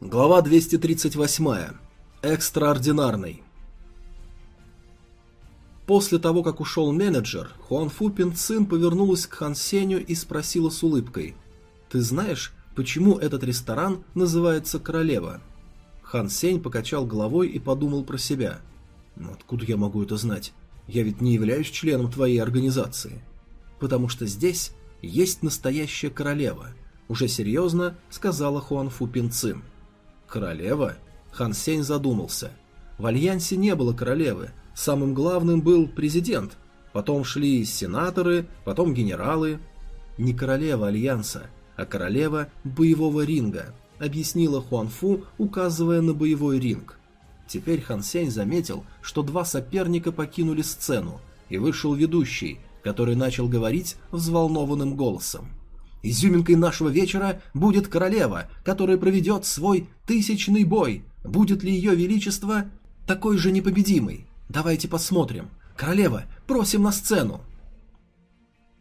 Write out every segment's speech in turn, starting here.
Глава 238. Экстраординарный. После того, как ушел менеджер, Хуанфу Пинцин повернулась к Хан Сеню и спросила с улыбкой. «Ты знаешь, почему этот ресторан называется «Королева»?» Хан Сень покачал головой и подумал про себя. «Ну откуда я могу это знать? Я ведь не являюсь членом твоей организации». «Потому что здесь есть настоящая королева», – уже серьезно сказала Хуанфу Пинцин. Королева? Хан Сень задумался. В Альянсе не было королевы. Самым главным был президент. Потом шли сенаторы, потом генералы. Не королева Альянса, а королева боевого ринга, объяснила Хуанфу, указывая на боевой ринг. Теперь Хан Сень заметил, что два соперника покинули сцену, и вышел ведущий, который начал говорить взволнованным голосом. Изюминкой нашего вечера будет королева, которая проведет свой тысячный бой. Будет ли ее величество такой же непобедимый? Давайте посмотрим. Королева, просим на сцену.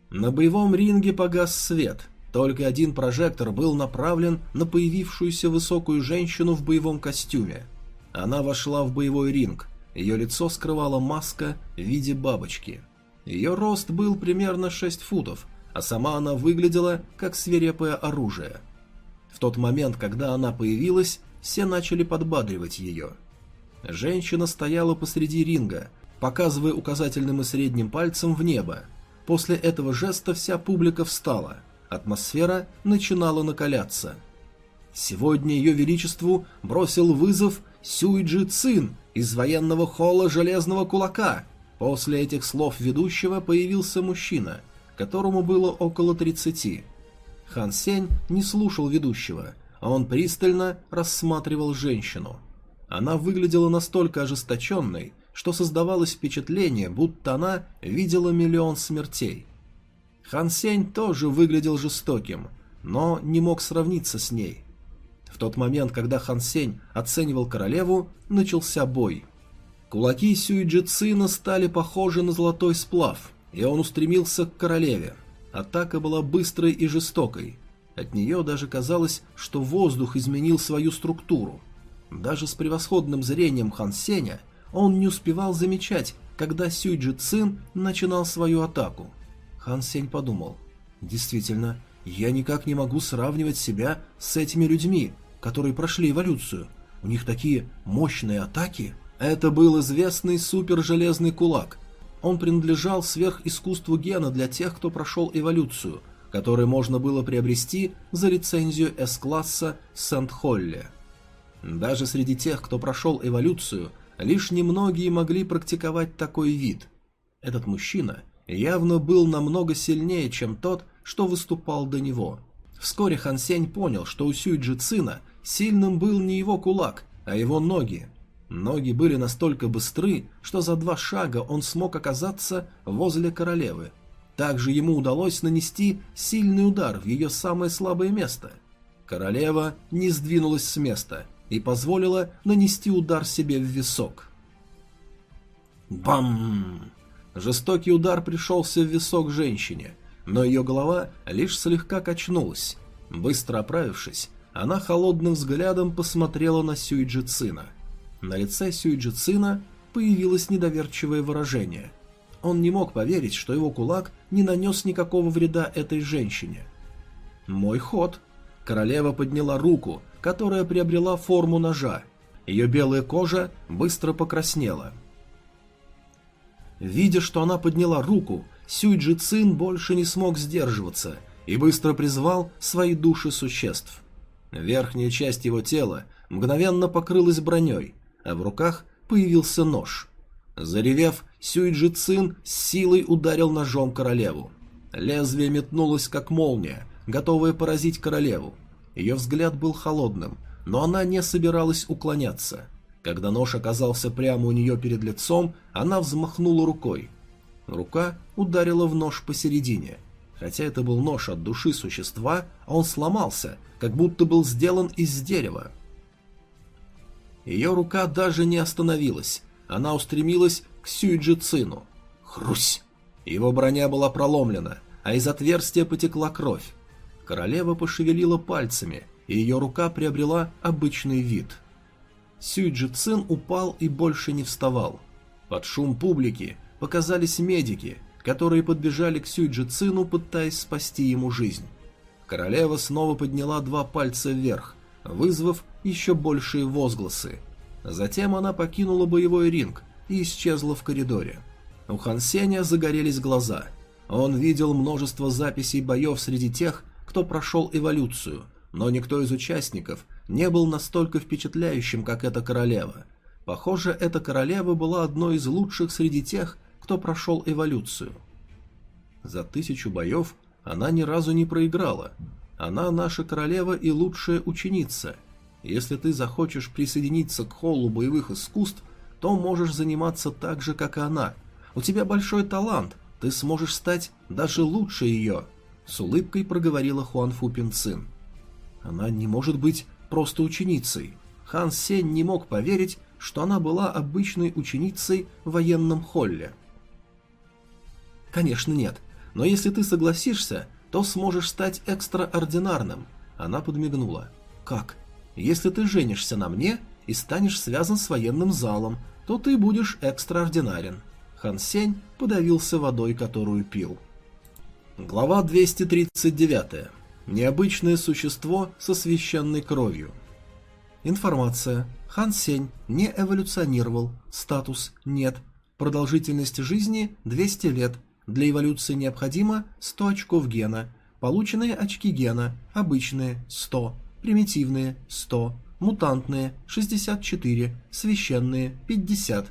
На боевом ринге погас свет. Только один прожектор был направлен на появившуюся высокую женщину в боевом костюме. Она вошла в боевой ринг. Ее лицо скрывала маска в виде бабочки. Ее рост был примерно 6 футов – а сама она выглядела как свирепое оружие. В тот момент, когда она появилась, все начали подбадривать ее. Женщина стояла посреди ринга, показывая указательным и средним пальцем в небо. После этого жеста вся публика встала. Атмосфера начинала накаляться. Сегодня ее величеству бросил вызов Сюйджи Цин из военного холла Железного Кулака. После этих слов ведущего появился мужчина – которому было около 30. Хан Сень не слушал ведущего, а он пристально рассматривал женщину. Она выглядела настолько ожесточенной, что создавалось впечатление, будто она видела миллион смертей. Хан Сень тоже выглядел жестоким, но не мог сравниться с ней. В тот момент, когда Хан Сень оценивал королеву, начался бой. Кулаки Сюиджи Цина стали похожи на золотой сплав – и он устремился к королеве. Атака была быстрой и жестокой. От нее даже казалось, что воздух изменил свою структуру. Даже с превосходным зрением Хан Сеня он не успевал замечать, когда Сюйджи Цин начинал свою атаку. Хан Сень подумал, действительно, я никак не могу сравнивать себя с этими людьми, которые прошли эволюцию. У них такие мощные атаки. Это был известный супер-железный кулак, он принадлежал сверхискусству гена для тех, кто прошел эволюцию, который можно было приобрести за лицензию С-класса Сент-Холле. Даже среди тех, кто прошел эволюцию, лишь немногие могли практиковать такой вид. Этот мужчина явно был намного сильнее, чем тот, что выступал до него. Вскоре Хан Сень понял, что у Сюйджи Цина сильным был не его кулак, а его ноги. Ноги были настолько быстры, что за два шага он смог оказаться возле королевы. Также ему удалось нанести сильный удар в ее самое слабое место. Королева не сдвинулась с места и позволила нанести удар себе в висок. Бам! Жестокий удар пришелся в висок женщине, но ее голова лишь слегка качнулась. Быстро оправившись, она холодным взглядом посмотрела на Сюиджи Цина – на лице Сюйджи Цина появилось недоверчивое выражение. Он не мог поверить, что его кулак не нанес никакого вреда этой женщине. «Мой ход!» Королева подняла руку, которая приобрела форму ножа. Ее белая кожа быстро покраснела. Видя, что она подняла руку, Сюйджи Цин больше не смог сдерживаться и быстро призвал свои души существ. Верхняя часть его тела мгновенно покрылась броней, а в руках появился нож. Заревев, Сюйджи Цин с силой ударил ножом королеву. Лезвие метнулось, как молния, готовое поразить королеву. Ее взгляд был холодным, но она не собиралась уклоняться. Когда нож оказался прямо у нее перед лицом, она взмахнула рукой. Рука ударила в нож посередине. Хотя это был нож от души существа, он сломался, как будто был сделан из дерева. Ее рука даже не остановилась. Она устремилась к Сюйджи Цину. Хрусь! Его броня была проломлена, а из отверстия потекла кровь. Королева пошевелила пальцами, и ее рука приобрела обычный вид. Сюйджи Цин упал и больше не вставал. Под шум публики показались медики, которые подбежали к Сюйджи Цину, пытаясь спасти ему жизнь. Королева снова подняла два пальца вверх, вызвав еще большие возгласы. Затем она покинула боевой ринг и исчезла в коридоре. У Хан Сеня загорелись глаза. Он видел множество записей боев среди тех, кто прошел эволюцию, но никто из участников не был настолько впечатляющим, как эта королева. Похоже, эта королева была одной из лучших среди тех, кто прошел эволюцию. За тысячу боев она ни разу не проиграла. Она наша королева и лучшая ученица. Если ты захочешь присоединиться к холлу боевых искусств, то можешь заниматься так же, как и она. У тебя большой талант, ты сможешь стать даже лучше ее», — с улыбкой проговорила Хуан Фу Пин Цин. «Она не может быть просто ученицей». Хан Сень не мог поверить, что она была обычной ученицей в военном холле. «Конечно нет, но если ты согласишься, то сможешь стать экстраординарным», — она подмигнула. «Как? Если ты женишься на мне и станешь связан с военным залом, то ты будешь экстраординарен». Хан Сень подавился водой, которую пил. Глава 239. Необычное существо со священной кровью. Информация. Хан Сень не эволюционировал. Статус нет. Продолжительность жизни 200 лет. Для эволюции необходимо 100 очков гена. Полученные очки гена. Обычные 100. Примитивные 100. Мутантные 64. Священные 50.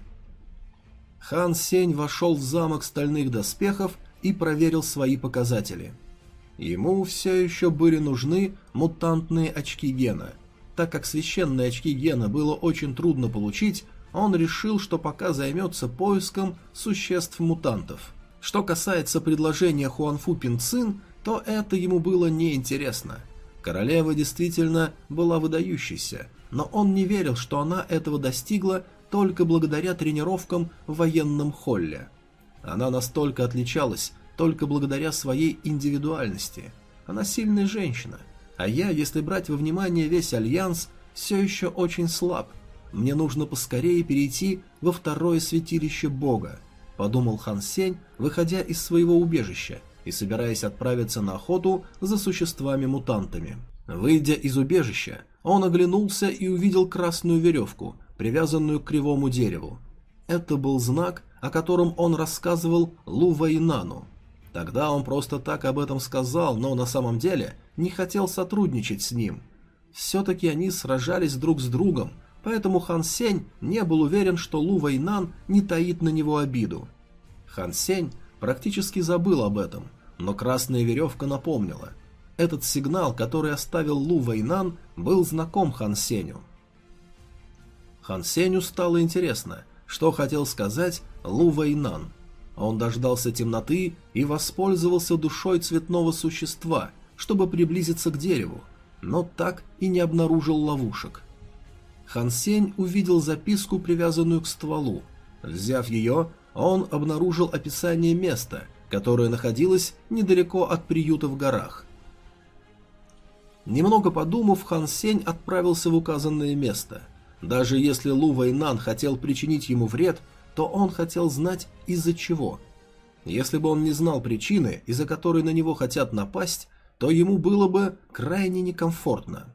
Хан Сень вошел в замок стальных доспехов и проверил свои показатели. Ему все еще были нужны мутантные очки гена – так как священные очки гена было очень трудно получить, он решил, что пока займется поиском существ-мутантов. Что касается предложения Хуанфу Пинцин, то это ему было неинтересно. Королева действительно была выдающейся, но он не верил, что она этого достигла только благодаря тренировкам в военном холле. Она настолько отличалась только благодаря своей индивидуальности. Она сильная женщина, а я, если брать во внимание весь Альянс, все еще очень слаб. Мне нужно поскорее перейти во второе святилище Бога, подумал Хан Сень, выходя из своего убежища и собираясь отправиться на охоту за существами-мутантами. Выйдя из убежища, он оглянулся и увидел красную веревку, привязанную к кривому дереву. Это был знак, о котором он рассказывал Лу Вайнану. Тогда он просто так об этом сказал, но на самом деле не хотел сотрудничать с ним. Все-таки они сражались друг с другом, поэтому Хан Сень не был уверен, что Лу Вэйнан не таит на него обиду. Хан Сень практически забыл об этом, но красная веревка напомнила. Этот сигнал, который оставил Лу Вэйнан, был знаком Хан Сенью. Хан Сенью стало интересно, что хотел сказать Лу Вэйнан – он дождался темноты и воспользовался душой цветного существа, чтобы приблизиться к дереву, но так и не обнаружил ловушек. Хан Сень увидел записку, привязанную к стволу. Взяв ее, он обнаружил описание места, которое находилось недалеко от приюта в горах. Немного подумав, Хан Сень отправился в указанное место. Даже если Лу Вэйнан хотел причинить ему вред, то он хотел знать из-за чего. Если бы он не знал причины, из-за которой на него хотят напасть, то ему было бы крайне некомфортно.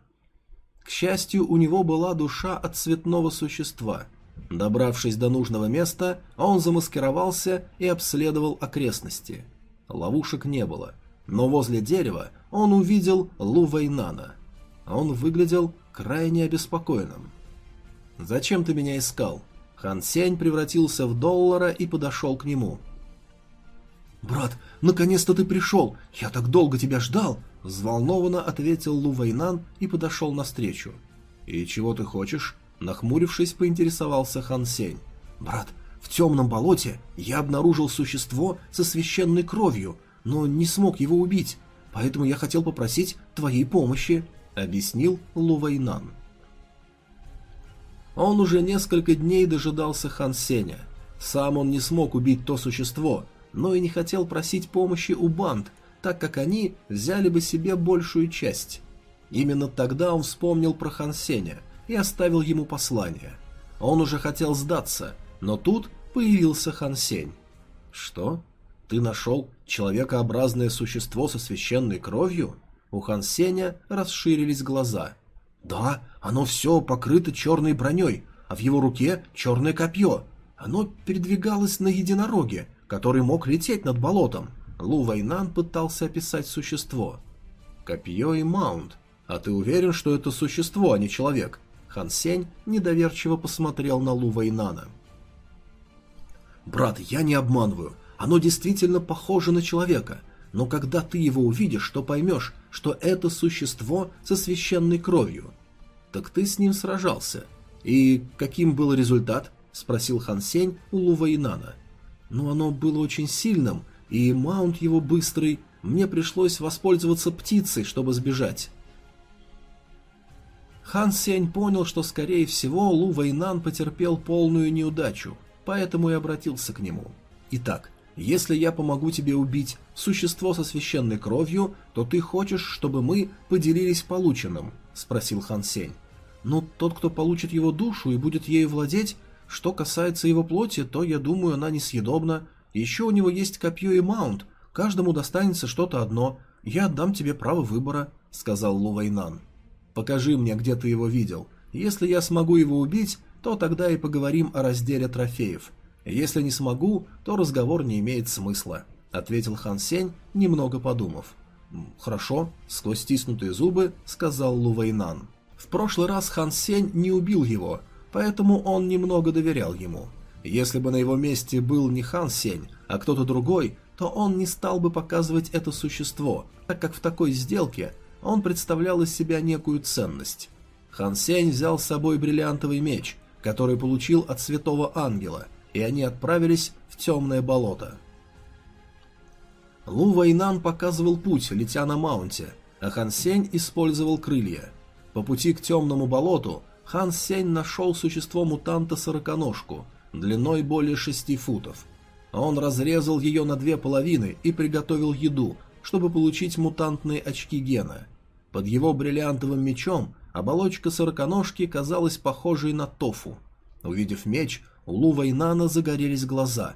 К счастью, у него была душа от цветного существа. Добравшись до нужного места, он замаскировался и обследовал окрестности. Ловушек не было, но возле дерева он увидел Лу Вайнана. Он выглядел крайне обеспокоенным. «Зачем ты меня искал?» Хан Сень превратился в доллара и подошел к нему. «Брат, наконец-то ты пришел! Я так долго тебя ждал!» Взволнованно ответил Лу Вайнан и подошел навстречу. «И чего ты хочешь?» Нахмурившись, поинтересовался Хан Сень. «Брат, в темном болоте я обнаружил существо со священной кровью, но не смог его убить, поэтому я хотел попросить твоей помощи», — объяснил Лу Вайнан. Он уже несколько дней дожидался Хан Сеня. Сам он не смог убить то существо, но и не хотел просить помощи у банд, так как они взяли бы себе большую часть. Именно тогда он вспомнил про Хан Сеня и оставил ему послание. Он уже хотел сдаться, но тут появился Хан Сень. «Что? Ты нашел человекообразное существо со священной кровью?» У Хан Сеня расширились глаза. «Да, оно все покрыто черной броней, а в его руке черное копье. Оно передвигалось на единороге, который мог лететь над болотом. Лу Вайнан пытался описать существо. Копье и маунт. А ты уверен, что это существо, а не человек? Хан Сень недоверчиво посмотрел на Лу Вайнана. «Брат, я не обманываю. Оно действительно похоже на человека. Но когда ты его увидишь, то поймешь, что это существо со священной кровью. Так ты с ним сражался. И каким был результат? Спросил Хан Сень у Лу Вайнана. Ну, оно было очень сильным, и маунт его быстрый. Мне пришлось воспользоваться птицей, чтобы сбежать. Хан Сень понял, что, скорее всего, Лу Вайнан потерпел полную неудачу, поэтому и обратился к нему. Итак, если я помогу тебе убить существо со священной кровью, то ты хочешь, чтобы мы поделились полученным?» – спросил Хан Сень. «Ну, тот, кто получит его душу и будет ею владеть, что касается его плоти, то, я думаю, она несъедобна. Еще у него есть копье и маунт, каждому достанется что-то одно. Я отдам тебе право выбора», – сказал Лу Вайнан. «Покажи мне, где ты его видел. Если я смогу его убить, то тогда и поговорим о разделе трофеев». «Если не смогу, то разговор не имеет смысла», — ответил Хан Сень, немного подумав. «Хорошо», — сквозь стиснутые зубы сказал Лу Вэйнан. В прошлый раз Хан Сень не убил его, поэтому он немного доверял ему. Если бы на его месте был не Хан Сень, а кто-то другой, то он не стал бы показывать это существо, так как в такой сделке он представлял из себя некую ценность. Хан Сень взял с собой бриллиантовый меч, который получил от святого ангела, и они отправились в темное болото. Лу Вайнан показывал путь, летя на маунте, а Хан Сень использовал крылья. По пути к темному болоту Хан Сень нашел существо-мутанта-сороконожку, длиной более шести футов. Он разрезал ее на две половины и приготовил еду, чтобы получить мутантные очки гена. Под его бриллиантовым мечом оболочка сороконожки казалась похожей на тофу. Увидев меч, у Лу Вайнана загорелись глаза.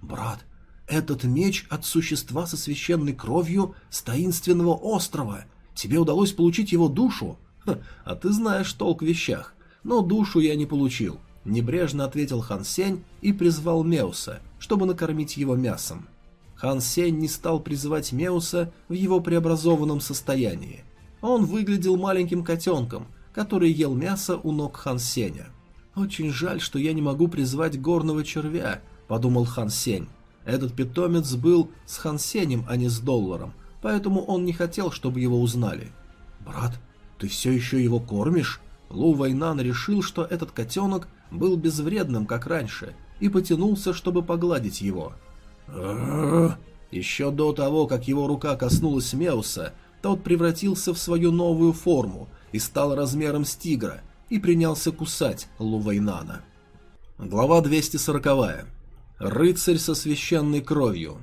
«Брат, этот меч от существа со священной кровью с таинственного острова. Тебе удалось получить его душу?» Ха, «А ты знаешь толк в вещах. Но душу я не получил», — небрежно ответил Хан Сень и призвал Меуса, чтобы накормить его мясом. Хан Сень не стал призывать Меуса в его преобразованном состоянии. Он выглядел маленьким котенком, который ел мясо у ног Хан Сеня. «Очень жаль, что я не могу призвать горного червя», — подумал Хан Сень. Этот питомец был с Хан Сенем, а не с Долларом, поэтому он не хотел, чтобы его узнали. «Брат, ты все еще его кормишь?» Лу Вайнан решил, что этот котенок был безвредным, как раньше, и потянулся, чтобы погладить его. Еще до того, как его рука коснулась Меуса, тот превратился в свою новую форму и стал размером с тигра, и принялся кусать Лувайнана. Глава 240. Рыцарь со священной кровью.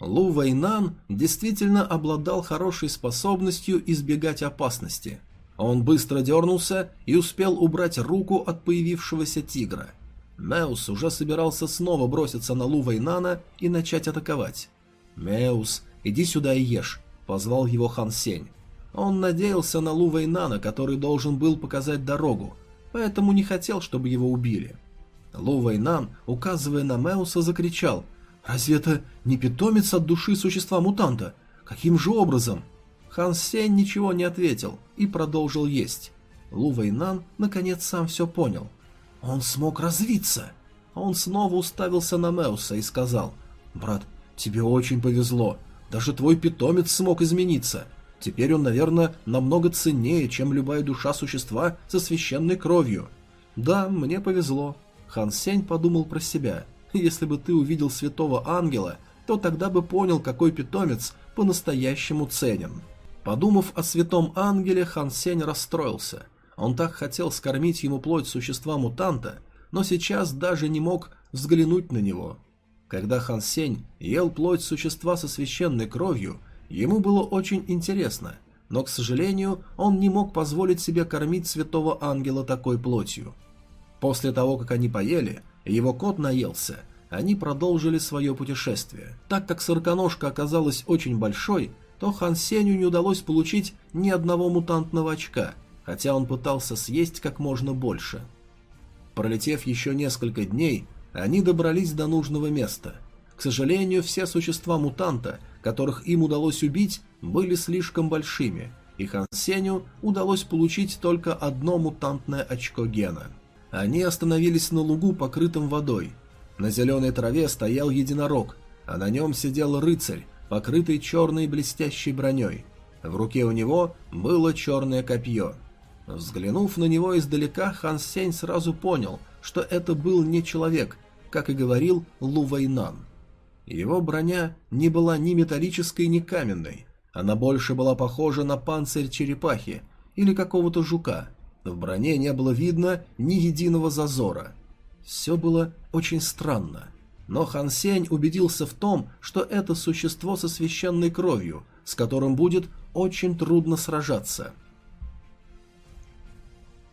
Лу Вайнан действительно обладал хорошей способностью избегать опасности. Он быстро дернулся и успел убрать руку от появившегося тигра. Меус уже собирался снова броситься на Лу Вайнана и начать атаковать. «Меус, иди сюда и ешь», — позвал его Хан Сень. Он надеялся на Лу Вейнана, который должен был показать дорогу, поэтому не хотел, чтобы его убили. Лу Вейнан, указывая на Меуса, закричал «Разве это не питомец от души существа-мутанта? Каким же образом?» Хан Сень ничего не ответил и продолжил есть. Лу Вейнан наконец сам все понял. «Он смог развиться!» Он снова уставился на Меуса и сказал «Брат, тебе очень повезло. Даже твой питомец смог измениться. Теперь он, наверное, намного ценнее, чем любая душа существа со священной кровью. Да, мне повезло. Хан Сень подумал про себя. Если бы ты увидел святого ангела, то тогда бы понял, какой питомец по-настоящему ценен. Подумав о святом ангеле, Хан Сень расстроился. Он так хотел скормить ему плоть существа-мутанта, но сейчас даже не мог взглянуть на него. Когда Хан Сень ел плоть существа со священной кровью, Ему было очень интересно, но, к сожалению, он не мог позволить себе кормить святого ангела такой плотью. После того, как они поели, его кот наелся, они продолжили свое путешествие. Так как сороконожка оказалась очень большой, то Хан Сеню не удалось получить ни одного мутантного очка, хотя он пытался съесть как можно больше. Пролетев еще несколько дней, они добрались до нужного места. К сожалению, все существа мутанта, которых им удалось убить, были слишком большими, и Хан Сеню удалось получить только одно мутантное очко гена. Они остановились на лугу, покрытом водой. На зеленой траве стоял единорог, а на нем сидел рыцарь, покрытый черной блестящей броней. В руке у него было черное копье. Взглянув на него издалека, Хан Сень сразу понял, что это был не человек, как и говорил Лу Вэйнан. Его броня не была ни металлической, ни каменной. Она больше была похожа на панцирь черепахи или какого-то жука. В броне не было видно ни единого зазора. Все было очень странно. Но Хан Сень убедился в том, что это существо со священной кровью, с которым будет очень трудно сражаться.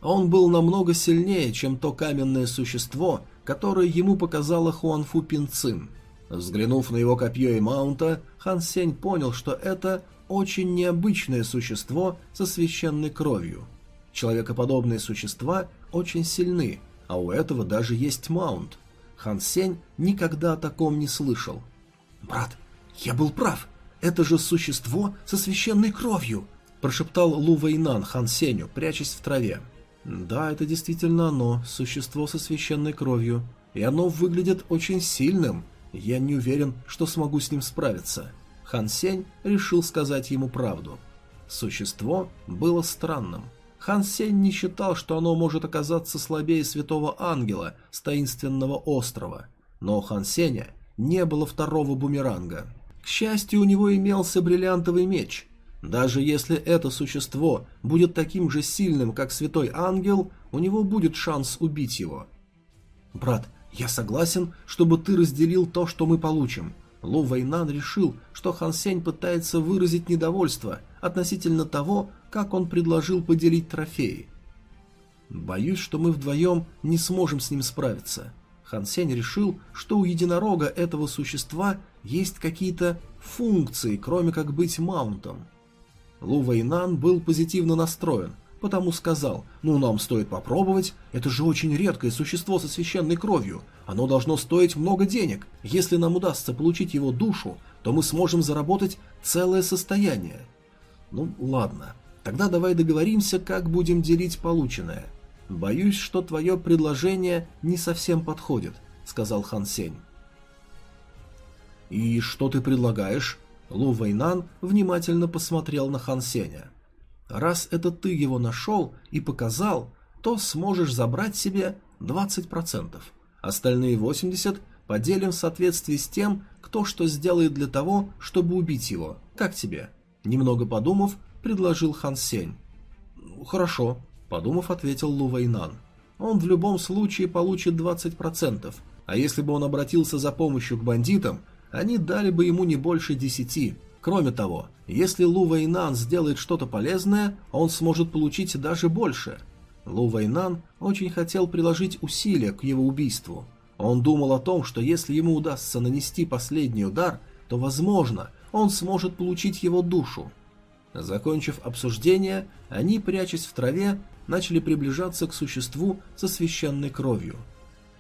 Он был намного сильнее, чем то каменное существо, которое ему показала Хуанфу Пинцин. Взглянув на его копье и маунта, Хан Сень понял, что это очень необычное существо со священной кровью. Человекоподобные существа очень сильны, а у этого даже есть маунт. Хан Сень никогда о таком не слышал. «Брат, я был прав. Это же существо со священной кровью!» прошептал Лу Вэйнан Хан Сенью, прячась в траве. «Да, это действительно оно, существо со священной кровью. И оно выглядит очень сильным. Я не уверен, что смогу с ним справиться». Хан Сень решил сказать ему правду. Существо было странным. Хан Сень не считал, что оно может оказаться слабее святого ангела с таинственного острова. Но у Хан Сеня не было второго бумеранга. К счастью, у него имелся бриллиантовый меч. Даже если это существо будет таким же сильным, как святой ангел, у него будет шанс убить его. «Брат, я согласен, чтобы ты разделил то, что мы получим. Лу Вэйнан решил, что Хан Сень пытается выразить недовольство относительно того, как он предложил поделить трофеи. «Боюсь, что мы вдвоем не сможем с ним справиться». Хан Сень решил, что у единорога этого существа есть какие-то функции, кроме как быть маунтом. Лу Вэйнан был позитивно настроен – потому сказал, ну нам стоит попробовать, это же очень редкое существо со священной кровью, оно должно стоить много денег, если нам удастся получить его душу, то мы сможем заработать целое состояние. Ну ладно, тогда давай договоримся, как будем делить полученное. Боюсь, что твое предложение не совсем подходит, сказал Хан Сень. «И что ты предлагаешь?» Лу Вэйнан внимательно посмотрел на Хан Сеня. Раз это ты его нашел и показал, то сможешь забрать себе 20%. Остальные 80% поделим в соответствии с тем, кто что сделает для того, чтобы убить его. Как тебе? Немного подумав, предложил Хан Сень. Хорошо, подумав, ответил Лу Вэйнан. Он в любом случае получит 20%, а если бы он обратился за помощью к бандитам, они дали бы ему не больше 10%. Кроме того, если Лу Вэйнан сделает что-то полезное, он сможет получить даже больше. Лу Вэйнан очень хотел приложить усилия к его убийству. Он думал о том, что если ему удастся нанести последний удар, то, возможно, он сможет получить его душу. Закончив обсуждение, они, прячась в траве, начали приближаться к существу со священной кровью.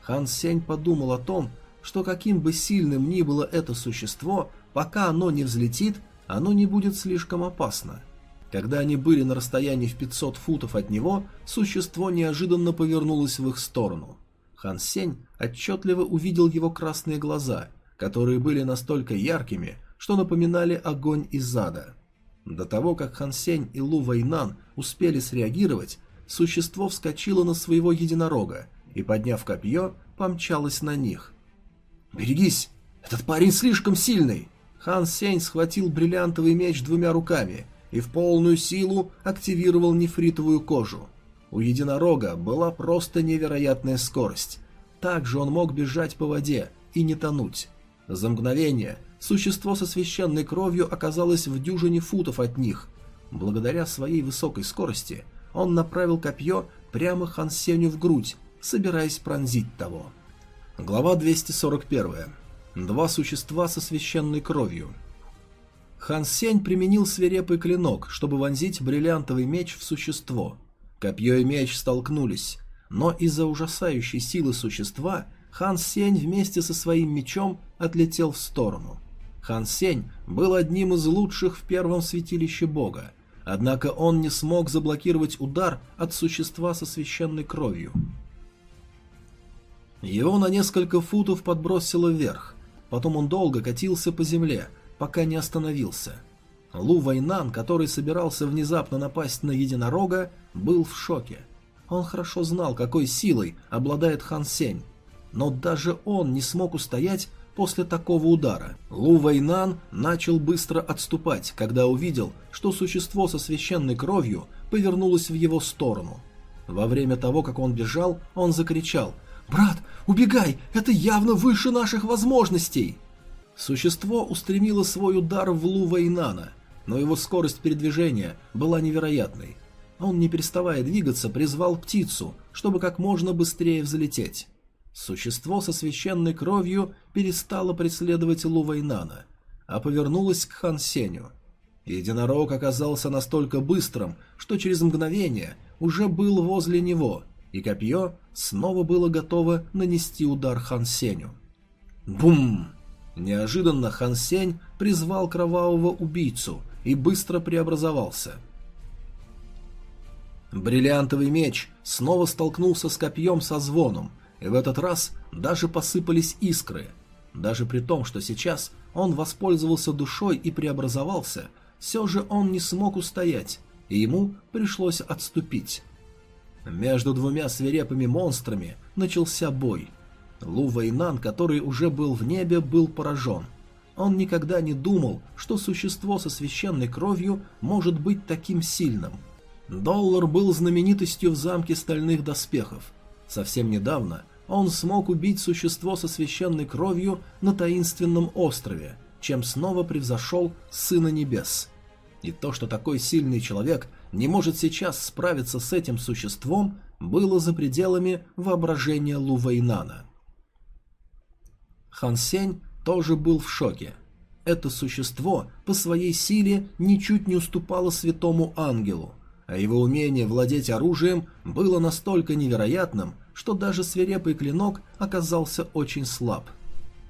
Хан Сень подумал о том, что каким бы сильным ни было это существо, Пока оно не взлетит, оно не будет слишком опасно. Когда они были на расстоянии в 500 футов от него, существо неожиданно повернулось в их сторону. Хан Сень отчетливо увидел его красные глаза, которые были настолько яркими, что напоминали огонь из ада. До того, как Хан Сень и Лу Вэйнан успели среагировать, существо вскочило на своего единорога и, подняв копье, помчалось на них. «Берегись! Этот парень слишком сильный!» Хан Сень схватил бриллиантовый меч двумя руками и в полную силу активировал нефритовую кожу. У единорога была просто невероятная скорость. Также он мог бежать по воде и не тонуть. За мгновение существо со священной кровью оказалось в дюжине футов от них. Благодаря своей высокой скорости он направил копье прямо Хан Сеню в грудь, собираясь пронзить того. Глава 241. Два существа со священной кровью. Хан Сень применил свирепый клинок, чтобы вонзить бриллиантовый меч в существо. Копье и меч столкнулись, но из-за ужасающей силы существа Хан Сень вместе со своим мечом отлетел в сторону. Хан Сень был одним из лучших в первом святилище бога, однако он не смог заблокировать удар от существа со священной кровью. Его на несколько футов подбросило вверх, потом он долго катился по земле, пока не остановился. Лу Вайнан, который собирался внезапно напасть на единорога, был в шоке. Он хорошо знал, какой силой обладает Хан Сень, но даже он не смог устоять после такого удара. Лу Вайнан начал быстро отступать, когда увидел, что существо со священной кровью повернулось в его сторону. Во время того, как он бежал, он закричал «Брат, убегай! Это явно выше наших возможностей!» Существо устремило свой удар в Лу Вайнана, но его скорость передвижения была невероятной. Он, не переставая двигаться, призвал птицу, чтобы как можно быстрее взлететь. Существо со священной кровью перестало преследовать Лу Вайнана, а повернулось к Хан Сеню. Единорог оказался настолько быстрым, что через мгновение уже был возле него, и копье снова было готово нанести удар Хан Сеню. Бум! Неожиданно Хан Сень призвал кровавого убийцу и быстро преобразовался. Бриллиантовый меч снова столкнулся с копьем со звоном, и в этот раз даже посыпались искры. Даже при том, что сейчас он воспользовался душой и преобразовался, все же он не смог устоять, и ему пришлось отступить. Между двумя свирепыми монстрами начался бой. Лу Вэйнан, который уже был в небе, был поражен. Он никогда не думал, что существо со священной кровью может быть таким сильным. Доллар был знаменитостью в замке стальных доспехов. Совсем недавно он смог убить существо со священной кровью на таинственном острове, чем снова превзошел Сына Небес. И то, что такой сильный человек не может сейчас справиться с этим существом, было за пределами воображения Лувейнана. Хан Сень тоже был в шоке. Это существо по своей силе ничуть не уступало святому ангелу, а его умение владеть оружием было настолько невероятным, что даже свирепый клинок оказался очень слаб.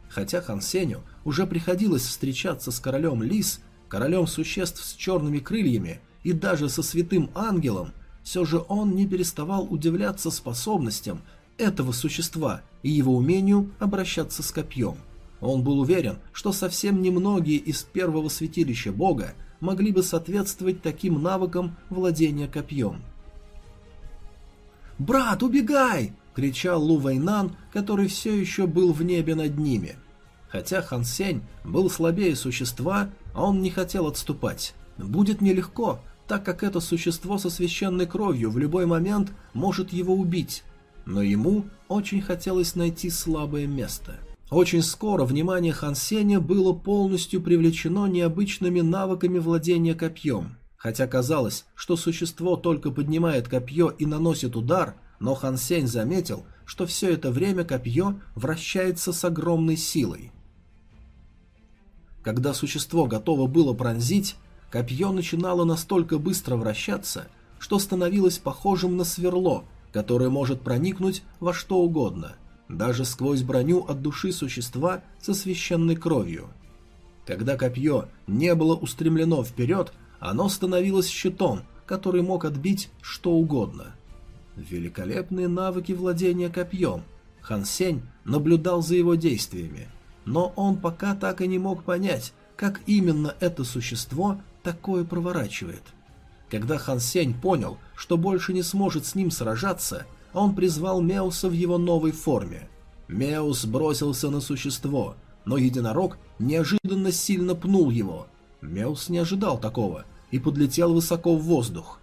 Хотя Хан Сеню уже приходилось встречаться с королем лис, королем существ с черными крыльями и даже со святым ангелом, все же он не переставал удивляться способностям этого существа и его умению обращаться с копьем. Он был уверен, что совсем немногие из первого святилища бога могли бы соответствовать таким навыкам владения копьем. «Брат, убегай!» — кричал Лу Вайнан, который все еще был в небе над ними. Хотя Хан Сень был слабее существа, он не хотел отступать. Будет нелегко, так как это существо со священной кровью в любой момент может его убить. Но ему очень хотелось найти слабое место. Очень скоро внимание Хан Сеня было полностью привлечено необычными навыками владения копьем. Хотя казалось, что существо только поднимает копье и наносит удар, но Хан Сень заметил, что все это время копье вращается с огромной силой. Когда существо готово было пронзить, копье начинало настолько быстро вращаться, что становилось похожим на сверло, которое может проникнуть во что угодно, даже сквозь броню от души существа со священной кровью. Когда копье не было устремлено вперед, оно становилось щитом, который мог отбить что угодно. Великолепные навыки владения копьем. Хан Сень наблюдал за его действиями, но он пока так и не мог понять, как именно это существо такое проворачивает. Когда Хан Сень понял, что больше не сможет с ним сражаться, он призвал Меуса в его новой форме. Меус бросился на существо, но единорог неожиданно сильно пнул его. Меус не ожидал такого – и подлетел высоко в воздух.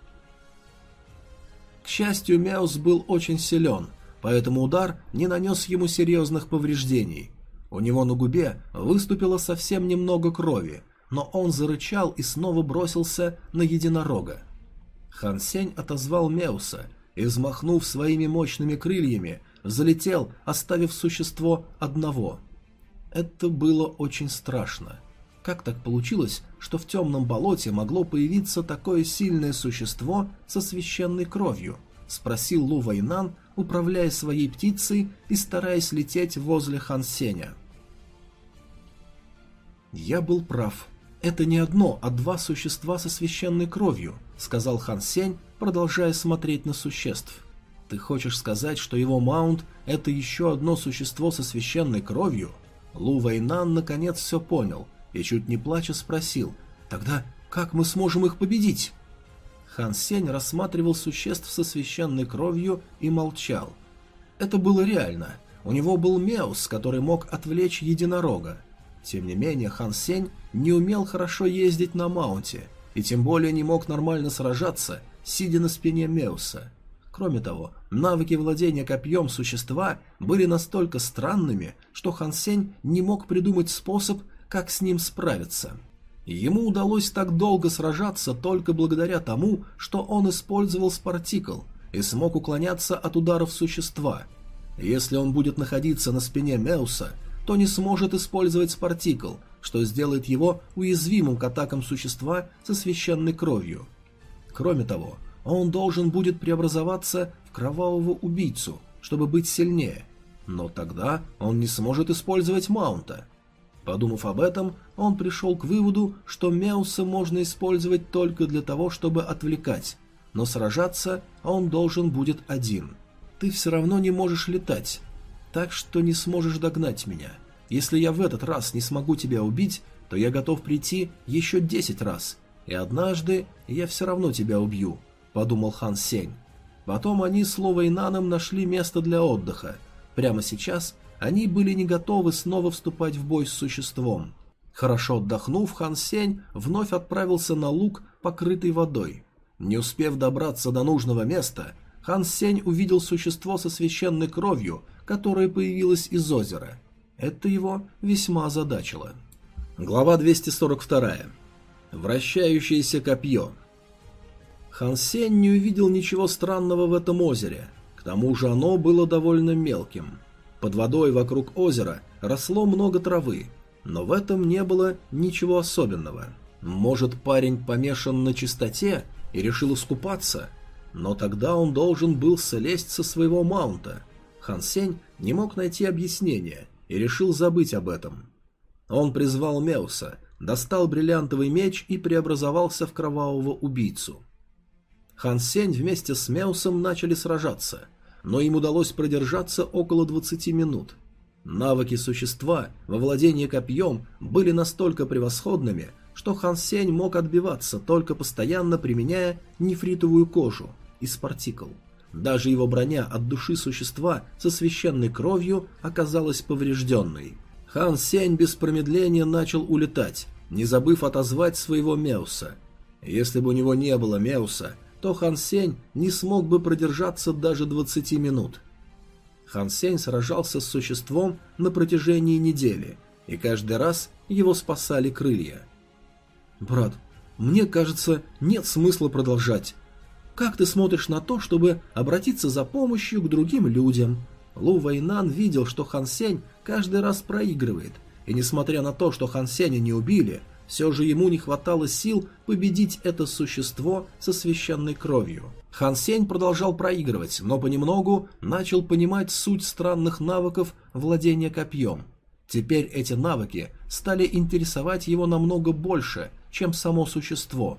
К счастью, Мяус был очень силен, поэтому удар не нанес ему серьезных повреждений. У него на губе выступило совсем немного крови, но он зарычал и снова бросился на единорога. Хан Сень отозвал Меуса и, взмахнув своими мощными крыльями, залетел, оставив существо одного. Это было очень страшно. Как так получилось, что в темном болоте могло появиться такое сильное существо со священной кровью? Спросил Лу Вайнан, управляя своей птицей и стараясь лететь возле Хан Сеня. «Я был прав. Это не одно, а два существа со священной кровью», сказал Хан Сень, продолжая смотреть на существ. «Ты хочешь сказать, что его маунт – это еще одно существо со священной кровью?» Лу Вайнан наконец все понял и, чуть не плача, спросил, «Тогда как мы сможем их победить?» Хан Сень рассматривал существ со священной кровью и молчал. Это было реально. У него был Меус, который мог отвлечь единорога. Тем не менее, Хан Сень не умел хорошо ездить на маунте, и тем более не мог нормально сражаться, сидя на спине Меуса. Кроме того, навыки владения копьем существа были настолько странными, что Хан Сень не мог придумать способ, как с ним справиться. Ему удалось так долго сражаться только благодаря тому, что он использовал спартикл и смог уклоняться от ударов существа. Если он будет находиться на спине Меуса, то не сможет использовать спартикл, что сделает его уязвимым к атакам существа со священной кровью. Кроме того, он должен будет преобразоваться в кровавого убийцу, чтобы быть сильнее, но тогда он не сможет использовать маунта – Подумав об этом, он пришел к выводу, что Меуса можно использовать только для того, чтобы отвлекать, но сражаться он должен будет один. Ты все равно не можешь летать, так что не сможешь догнать меня. Если я в этот раз не смогу тебя убить, то я готов прийти еще десять раз, и однажды я все равно тебя убью», — подумал Хан Сень. Потом они с Ловайнаном нашли место для отдыха. Прямо сейчас они были не готовы снова вступать в бой с существом. Хорошо отдохнув, Хан Сень вновь отправился на луг, покрытый водой. Не успев добраться до нужного места, Хан Сень увидел существо со священной кровью, которое появилось из озера. Это его весьма озадачило. Глава 242. Вращающееся копье. Хан Сень не увидел ничего странного в этом озере. К тому же оно было довольно мелким. Под водой вокруг озера росло много травы, но в этом не было ничего особенного. Может, парень помешан на чистоте и решил искупаться? Но тогда он должен был слезть со своего маунта. Хан Сень не мог найти объяснения и решил забыть об этом. Он призвал Меуса, достал бриллиантовый меч и преобразовался в кровавого убийцу. Хан Сень вместе с Меусом начали сражаться – но им удалось продержаться около 20 минут. Навыки существа во владении копьем были настолько превосходными, что Хан Сень мог отбиваться, только постоянно применяя нефритовую кожу из партикл. Даже его броня от души существа со священной кровью оказалась поврежденной. Хан Сень без промедления начал улетать, не забыв отозвать своего Меуса. Если бы у него не было Меуса, то Хан Сень не смог бы продержаться даже 20 минут. Хан Сень сражался с существом на протяжении недели, и каждый раз его спасали крылья. «Брат, мне кажется, нет смысла продолжать. Как ты смотришь на то, чтобы обратиться за помощью к другим людям?» Лу Вайнан видел, что Хан Сень каждый раз проигрывает, и несмотря на то, что Хан Сеня не убили, все же ему не хватало сил победить это существо со священной кровью. Хан Сень продолжал проигрывать, но понемногу начал понимать суть странных навыков владения копьем. Теперь эти навыки стали интересовать его намного больше, чем само существо.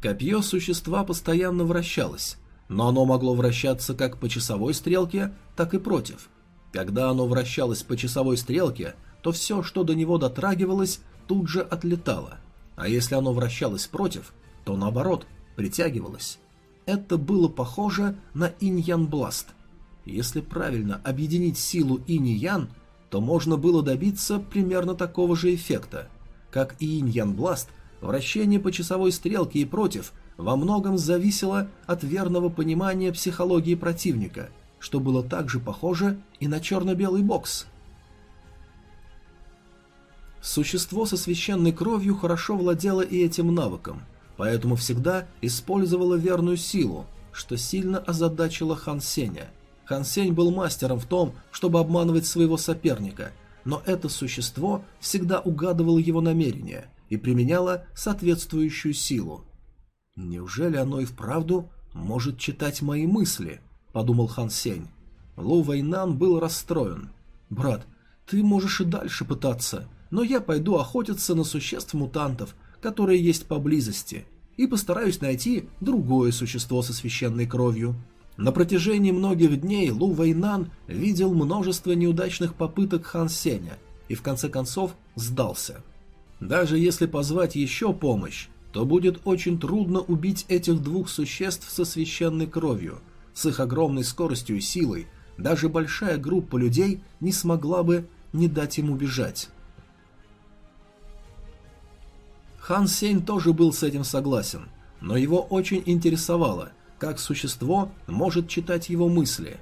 Копье существа постоянно вращалось, но оно могло вращаться как по часовой стрелке, так и против. Когда оно вращалось по часовой стрелке – то все, что до него дотрагивалось, тут же отлетало. А если оно вращалось против, то наоборот, притягивалось. Это было похоже на инь-ян-бласт. Если правильно объединить силу инь-ян, то можно было добиться примерно такого же эффекта. Как и инь-ян-бласт, вращение по часовой стрелке и против во многом зависело от верного понимания психологии противника, что было также похоже и на черно-белый бокс – Существо со священной кровью хорошо владело и этим навыком, поэтому всегда использовало верную силу, что сильно озадачило Хан Сеня. Хан Сень был мастером в том, чтобы обманывать своего соперника, но это существо всегда угадывало его намерения и применяло соответствующую силу. «Неужели оно и вправду может читать мои мысли?» – подумал Хан Сень. Лу Вайнан был расстроен. «Брат, ты можешь и дальше пытаться, но я пойду охотиться на существ-мутантов, которые есть поблизости, и постараюсь найти другое существо со священной кровью». На протяжении многих дней Лу Вайнан видел множество неудачных попыток Хан Сеня и в конце концов сдался. Даже если позвать еще помощь, то будет очень трудно убить этих двух существ со священной кровью. С их огромной скоростью и силой даже большая группа людей не смогла бы не дать им убежать. Хан Сень тоже был с этим согласен, но его очень интересовало, как существо может читать его мысли.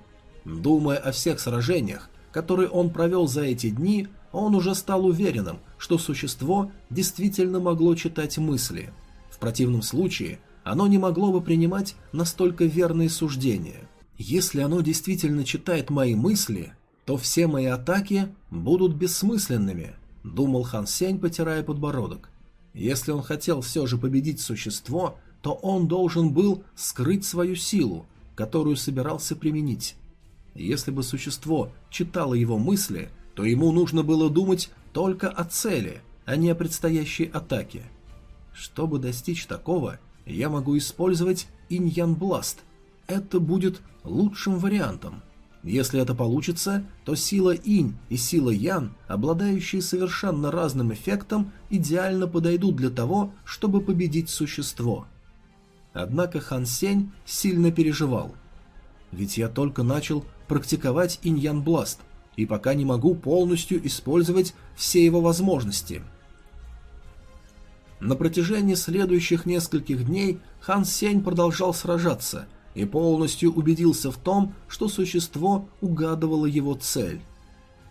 Думая о всех сражениях, которые он провел за эти дни, он уже стал уверенным, что существо действительно могло читать мысли. В противном случае оно не могло бы принимать настолько верные суждения. Если оно действительно читает мои мысли, то все мои атаки будут бессмысленными, думал Хан Сень, потирая подбородок. Если он хотел все же победить существо, то он должен был скрыть свою силу, которую собирался применить. Если бы существо читало его мысли, то ему нужно было думать только о цели, а не о предстоящей атаке. Чтобы достичь такого, я могу использовать иньян бласт. Это будет лучшим вариантом. Если это получится, то сила инь и сила ян, обладающие совершенно разным эффектом, идеально подойдут для того, чтобы победить существо. Однако Хан Сень сильно переживал. Ведь я только начал практиковать иньян бласт – и пока не могу полностью использовать все его возможности. На протяжении следующих нескольких дней Хан Сень продолжал сражаться и полностью убедился в том, что существо угадывало его цель.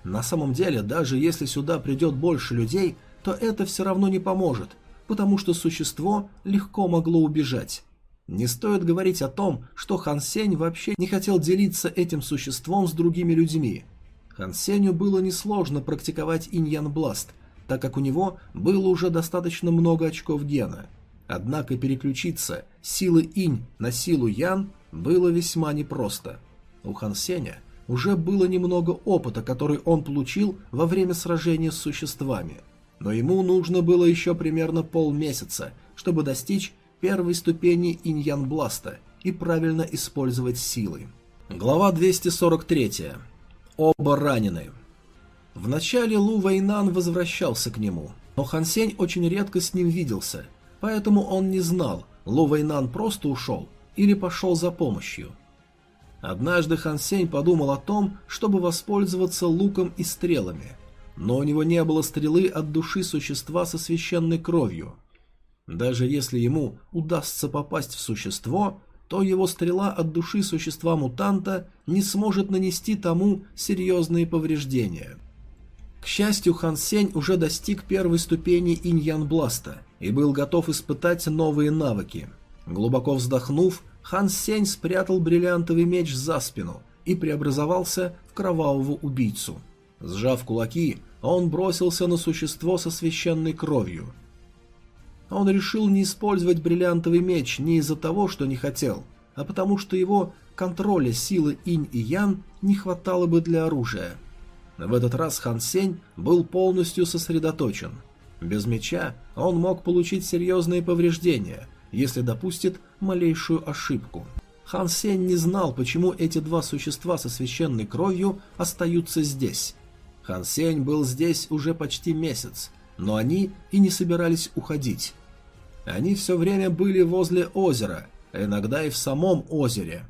На самом деле, даже если сюда придет больше людей, то это все равно не поможет, потому что существо легко могло убежать. Не стоит говорить о том, что Хан Сень вообще не хотел делиться этим существом с другими людьми – Хан Сеню было несложно практиковать иньян бласт, так как у него было уже достаточно много очков гена. Однако переключиться силы инь на силу ян было весьма непросто. У Хан Сеня уже было немного опыта, который он получил во время сражения с существами, но ему нужно было еще примерно полмесяца, чтобы достичь первой ступени иньян бласта и правильно использовать силы. Глава 243. Оба ранены. Вначале Лу Вайнан возвращался к нему, но Хан Сень очень редко с ним виделся, поэтому он не знал, Лу Вайнан просто ушел или пошел за помощью. Однажды Хан Сень подумал о том, чтобы воспользоваться луком и стрелами, но у него не было стрелы от души существа со священной кровью. Даже если ему удастся попасть в существо, то его стрела от души существа-мутанта не сможет нанести тому серьезные повреждения. К счастью, Хан Сень уже достиг первой ступени иньян бласта и был готов испытать новые навыки. Глубоко вздохнув, Хан Сень спрятал бриллиантовый меч за спину и преобразовался в кровавого убийцу. Сжав кулаки, он бросился на существо со священной кровью – он решил не использовать бриллиантовый меч не из-за того, что не хотел, а потому что его контроля силы инь и ян не хватало бы для оружия. В этот раз Хан Сень был полностью сосредоточен. Без меча он мог получить серьезные повреждения, если допустит малейшую ошибку. Хан Сень не знал, почему эти два существа со священной кровью остаются здесь. Хан Сень был здесь уже почти месяц, но они и не собирались уходить. Они все время были возле озера, а иногда и в самом озере.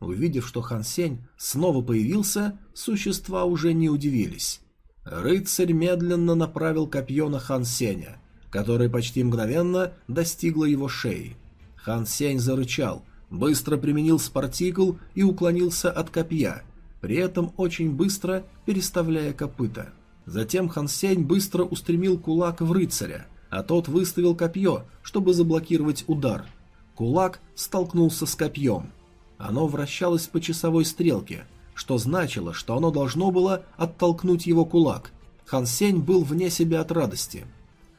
Увидев, что Хан Сень снова появился, существа уже не удивились. Рыцарь медленно направил копье на Хан Сеня, который почти мгновенно достигло его шеи. Хан Сень зарычал, быстро применил спартикл и уклонился от копья, при этом очень быстро переставляя копыта. Затем Хан Сень быстро устремил кулак в рыцаря, а тот выставил копье, чтобы заблокировать удар. Кулак столкнулся с копьем. Оно вращалось по часовой стрелке, что значило, что оно должно было оттолкнуть его кулак. Хан Сень был вне себя от радости.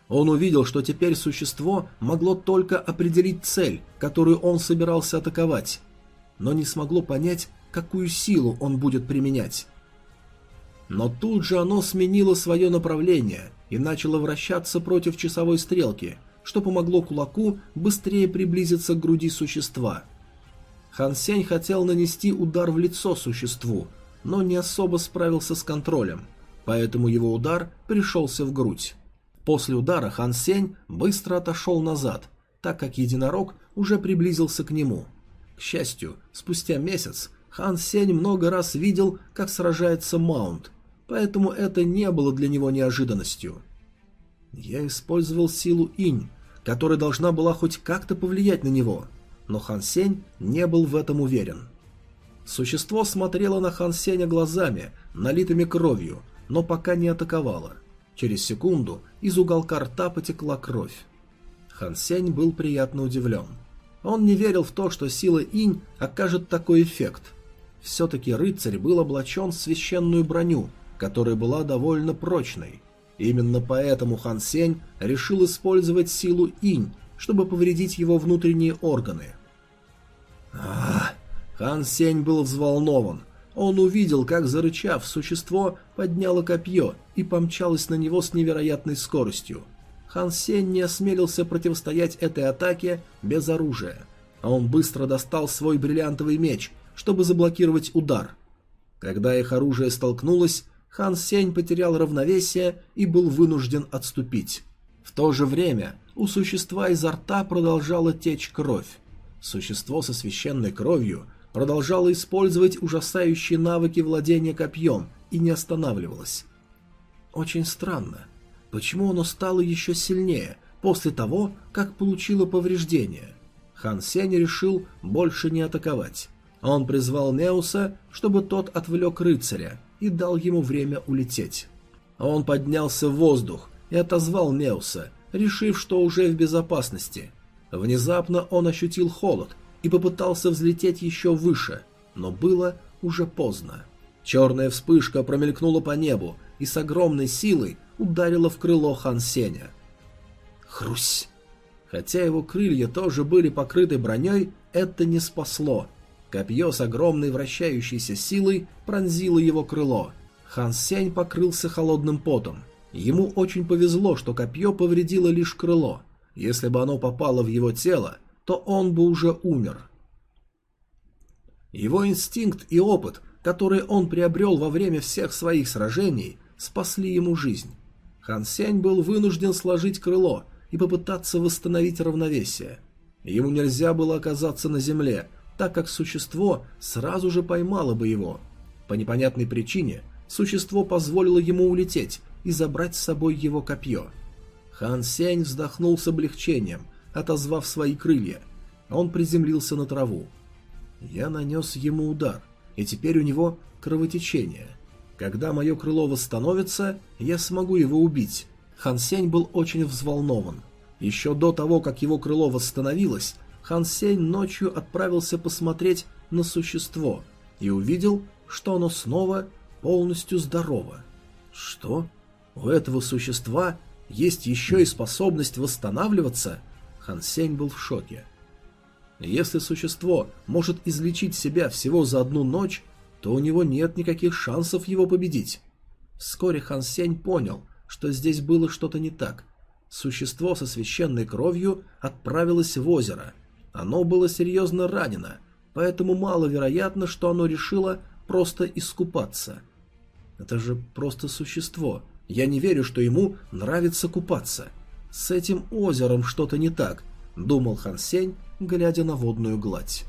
Он увидел, что теперь существо могло только определить цель, которую он собирался атаковать, но не смогло понять, какую силу он будет применять. Но тут же оно сменило свое направление и начало вращаться против часовой стрелки, что помогло кулаку быстрее приблизиться к груди существа. Хан Сень хотел нанести удар в лицо существу, но не особо справился с контролем, поэтому его удар пришелся в грудь. После удара Хан Сень быстро отошел назад, так как единорог уже приблизился к нему. К счастью, спустя месяц Хан Сень много раз видел, как сражается Маунт, поэтому это не было для него неожиданностью. Я использовал силу инь, которая должна была хоть как-то повлиять на него, но Хан Сень не был в этом уверен. Существо смотрело на Хан Сеня глазами, налитыми кровью, но пока не атаковало. Через секунду из уголка рта потекла кровь. Хан Сень был приятно удивлен. Он не верил в то, что сила инь окажет такой эффект. Все-таки рыцарь был облачен в священную броню, которая была довольно прочной. Именно поэтому Хан Сень решил использовать силу инь, чтобы повредить его внутренние органы. Ах! Хан Сень был взволнован. Он увидел, как, зарычав, существо подняло копье и помчалось на него с невероятной скоростью. Хан Сень не осмелился противостоять этой атаке без оружия, а он быстро достал свой бриллиантовый меч, чтобы заблокировать удар. Когда их оружие столкнулось, Хан Сень потерял равновесие и был вынужден отступить. В то же время у существа изо рта продолжала течь кровь. Существо со священной кровью продолжало использовать ужасающие навыки владения копьем и не останавливалось. Очень странно. Почему оно стало еще сильнее после того, как получило повреждение? Хан Сень решил больше не атаковать. Он призвал Неуса, чтобы тот отвлек рыцаря и дал ему время улететь. Он поднялся в воздух и отозвал Неуса, решив, что уже в безопасности. Внезапно он ощутил холод и попытался взлететь еще выше, но было уже поздно. Черная вспышка промелькнула по небу и с огромной силой ударила в крыло Хан Сеня. Хрусь! Хотя его крылья тоже были покрыты броней, это не спасло. Копье с огромной вращающейся силой пронзило его крыло. Хан Сень покрылся холодным потом. Ему очень повезло, что копье повредило лишь крыло. Если бы оно попало в его тело, то он бы уже умер. Его инстинкт и опыт, которые он приобрел во время всех своих сражений, спасли ему жизнь. Хан Сень был вынужден сложить крыло и попытаться восстановить равновесие. Ему нельзя было оказаться на земле, так как существо сразу же поймало бы его. По непонятной причине существо позволило ему улететь и забрать с собой его копье. Хан Сень вздохнул с облегчением, отозвав свои крылья. Он приземлился на траву. Я нанес ему удар, и теперь у него кровотечение. Когда мое крыло восстановится, я смогу его убить. Хан Сень был очень взволнован. Еще до того, как его крыло восстановилось, Хан Сень ночью отправился посмотреть на существо и увидел, что оно снова полностью здорово. Что? У этого существа есть еще и способность восстанавливаться? Хан Сень был в шоке. Если существо может излечить себя всего за одну ночь, то у него нет никаких шансов его победить. Вскоре Хан Сень понял, что здесь было что-то не так. Существо со священной кровью отправилось в озеро. Оно было серьезно ранено, поэтому маловероятно, что оно решило просто искупаться. Это же просто существо. Я не верю, что ему нравится купаться. С этим озером что-то не так, думал Хан Сень, глядя на водную гладь.